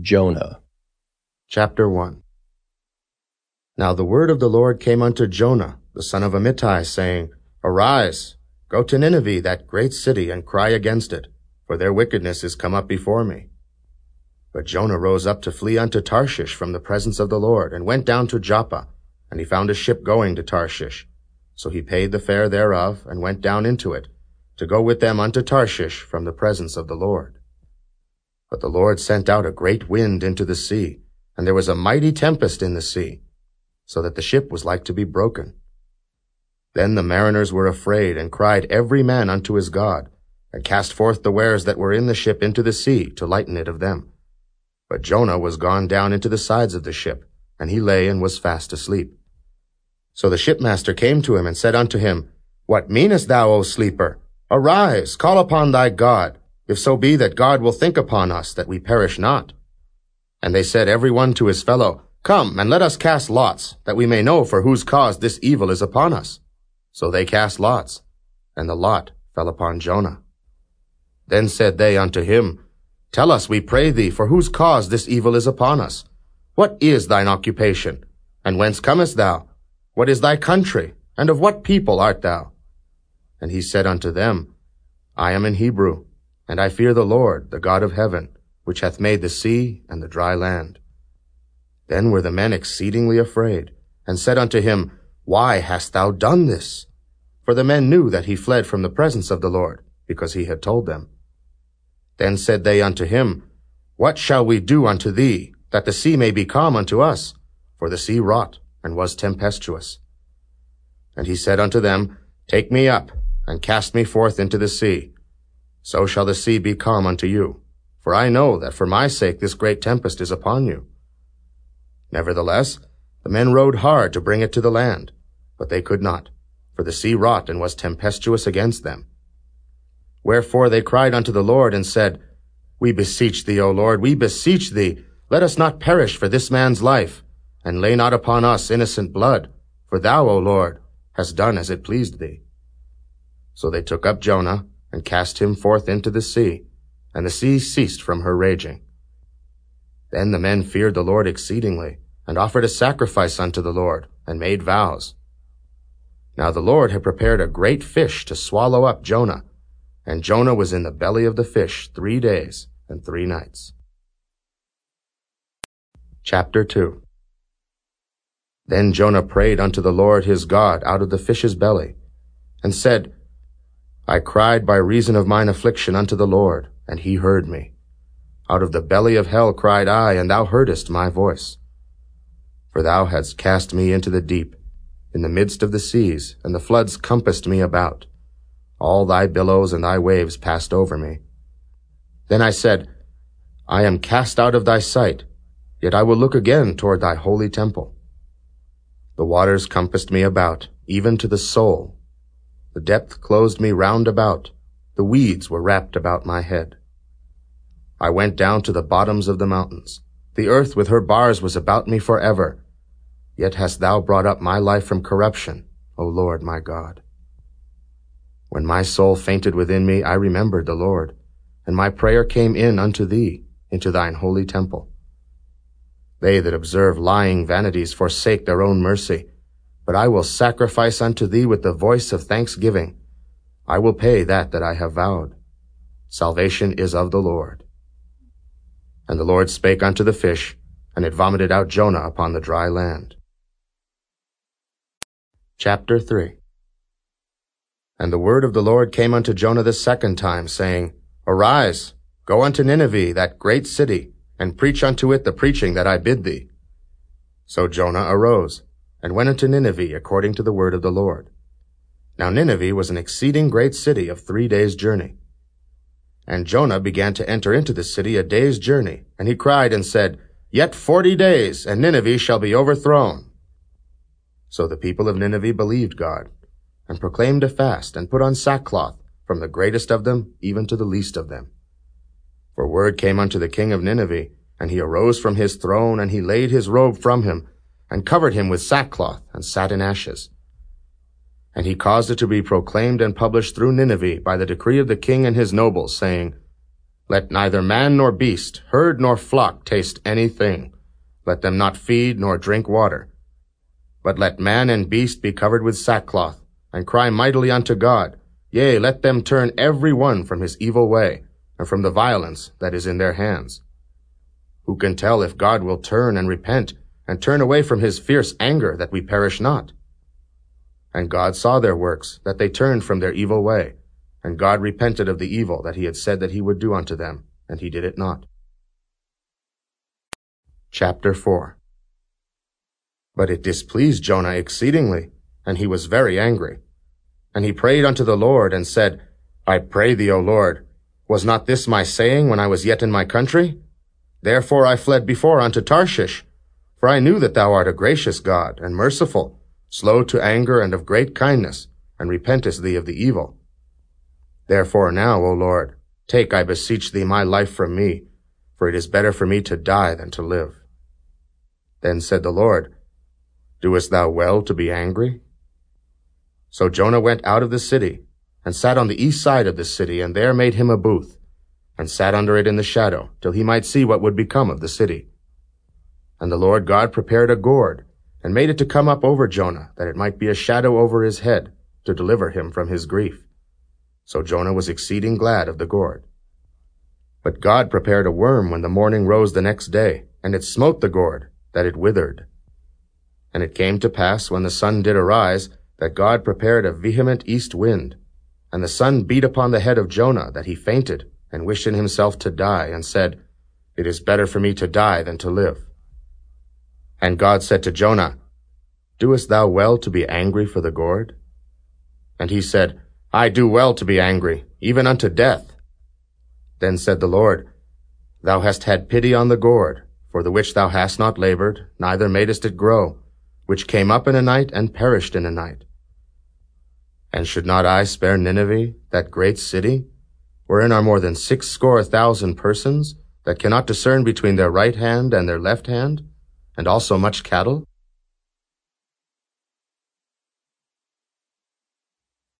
Jonah. Chapter 1 Now the word of the Lord came unto Jonah, the son of Amittai, saying, Arise, go to Nineveh, that great city, and cry against it, for their wickedness is come up before me. But Jonah rose up to flee unto Tarshish from the presence of the Lord, and went down to Joppa, and he found a ship going to Tarshish. So he paid the fare thereof, and went down into it, to go with them unto Tarshish from the presence of the Lord. But the Lord sent out a great wind into the sea, and there was a mighty tempest in the sea, so that the ship was like to be broken. Then the mariners were afraid, and cried every man unto his God, and cast forth the wares that were in the ship into the sea, to lighten it of them. But Jonah was gone down into the sides of the ship, and he lay and was fast asleep. So the shipmaster came to him and said unto him, What meanest thou, O sleeper? Arise, call upon thy God, if so be that God will think upon us, that we perish not. And they said every one to his fellow, Come, and let us cast lots, that we may know for whose cause this evil is upon us. So they cast lots, and the lot fell upon Jonah. Then said they unto him, Tell us, we pray thee, for whose cause this evil is upon us. What is thine occupation? And whence comest thou? What is thy country? And of what people art thou? And he said unto them, I am an Hebrew, and I fear the Lord, the God of heaven, which hath made the sea and the dry land. Then were the men exceedingly afraid, and said unto him, Why hast thou done this? For the men knew that he fled from the presence of the Lord, because he had told them. Then said they unto him, What shall we do unto thee, that the sea may be calm unto us? For the sea wrought, and was tempestuous. And he said unto them, Take me up, and cast me forth into the sea, so shall the sea be calm unto you. For I know that for my sake this great tempest is upon you. Nevertheless, the men rowed hard to bring it to the land, but they could not, for the sea wrought and was tempestuous against them. Wherefore they cried unto the Lord and said, We beseech thee, O Lord, we beseech thee, let us not perish for this man's life, and lay not upon us innocent blood, for thou, O Lord, hast done as it pleased thee. So they took up Jonah, and cast him forth into the sea, and the sea ceased from her raging. Then the men feared the Lord exceedingly, and offered a sacrifice unto the Lord, and made vows. Now the Lord had prepared a great fish to swallow up Jonah, and Jonah was in the belly of the fish three days and three nights. Chapter 2 Then Jonah prayed unto the Lord his God out of the fish's belly, and said, I cried by reason of mine affliction unto the Lord, and he heard me. Out of the belly of hell cried I, and thou heardest my voice. For thou hadst cast me into the deep, in the midst of the seas, and the floods compassed me about. All thy billows and thy waves passed over me. Then I said, I am cast out of thy sight, yet I will look again toward thy holy temple. The waters compassed me about, even to the soul, the depth closed me round about. The weeds were wrapped about my head. I went down to the bottoms of the mountains. The earth with her bars was about me for ever. Yet hast thou brought up my life from corruption, O Lord my God. When my soul fainted within me, I remembered the Lord, and my prayer came in unto thee, into thine holy temple. They that observe lying vanities forsake their own mercy. But I will sacrifice unto thee with the voice of thanksgiving. I will pay that that I have vowed. Salvation is of the Lord. And the Lord spake unto the fish, and it vomited out Jonah upon the dry land. Chapter 3 And the word of the Lord came unto Jonah the second time, saying, Arise, go unto Nineveh, that great city, and preach unto it the preaching that I bid thee. So Jonah arose, and went unto Nineveh according to the word of the Lord. Now Nineveh was an exceeding great city of three days' journey. And Jonah began to enter into the city a day's journey, and he cried and said, Yet forty days, and Nineveh shall be overthrown. So the people of Nineveh believed God, and proclaimed a fast, and put on sackcloth, from the greatest of them even to the least of them. For word came unto the king of Nineveh, and he arose from his throne, and he laid his robe from him, and covered him with sackcloth, and sat in ashes. And he caused it to be proclaimed and published through Nineveh by the decree of the king and his nobles, saying, Let neither man nor beast, herd nor flock taste anything. Let them not feed nor drink water. But let man and beast be covered with sackcloth, and cry mightily unto God. Yea, let them turn every one from his evil way, and from the violence that is in their hands. Who can tell if God will turn and repent, and turn away from his fierce anger, that we perish not? And God saw their works, that they turned from their evil way, and God repented of the evil that he had said that he would do unto them, and he did it not. Chapter 4 But it displeased Jonah exceedingly, and he was very angry. And he prayed unto the Lord, and said, I pray thee, O Lord, was not this my saying when I was yet in my country? Therefore I fled before unto Tarshish, for I knew that thou art a gracious God, and merciful, slow to anger, and of great kindness, and repentest thee of the evil. Therefore now, O Lord, take, I beseech thee, my life from me, for it is better for me to die than to live. Then said the Lord, Doest thou well to be angry? So Jonah went out of the city, and sat on the east side of the city, and there made him a booth, and sat under it in the shadow, till he might see what would become of the city. And the Lord God prepared a gourd, and made it to come up over Jonah, that it might be a shadow over his head, to deliver him from his grief. So Jonah was exceeding glad of the gourd. But God prepared a worm when the morning rose the next day, and it smote the gourd, that it withered. And it came to pass, when the sun did arise, that God prepared a vehement east wind, and the sun beat upon the head of Jonah, that he fainted, and wished in himself to die, and said, It is better for me to die than to live. And God said to Jonah, Doest thou well to be angry for the gourd? And he said, I do well to be angry, even unto death. Then said the Lord, Thou hast had pity on the gourd, for the which thou hast not labored, neither madest it grow, which came up in a night and perished in a night. And should not I spare Nineveh, that great city, wherein are more than six score thousand persons, that cannot discern between their right hand and their left hand, and also much cattle?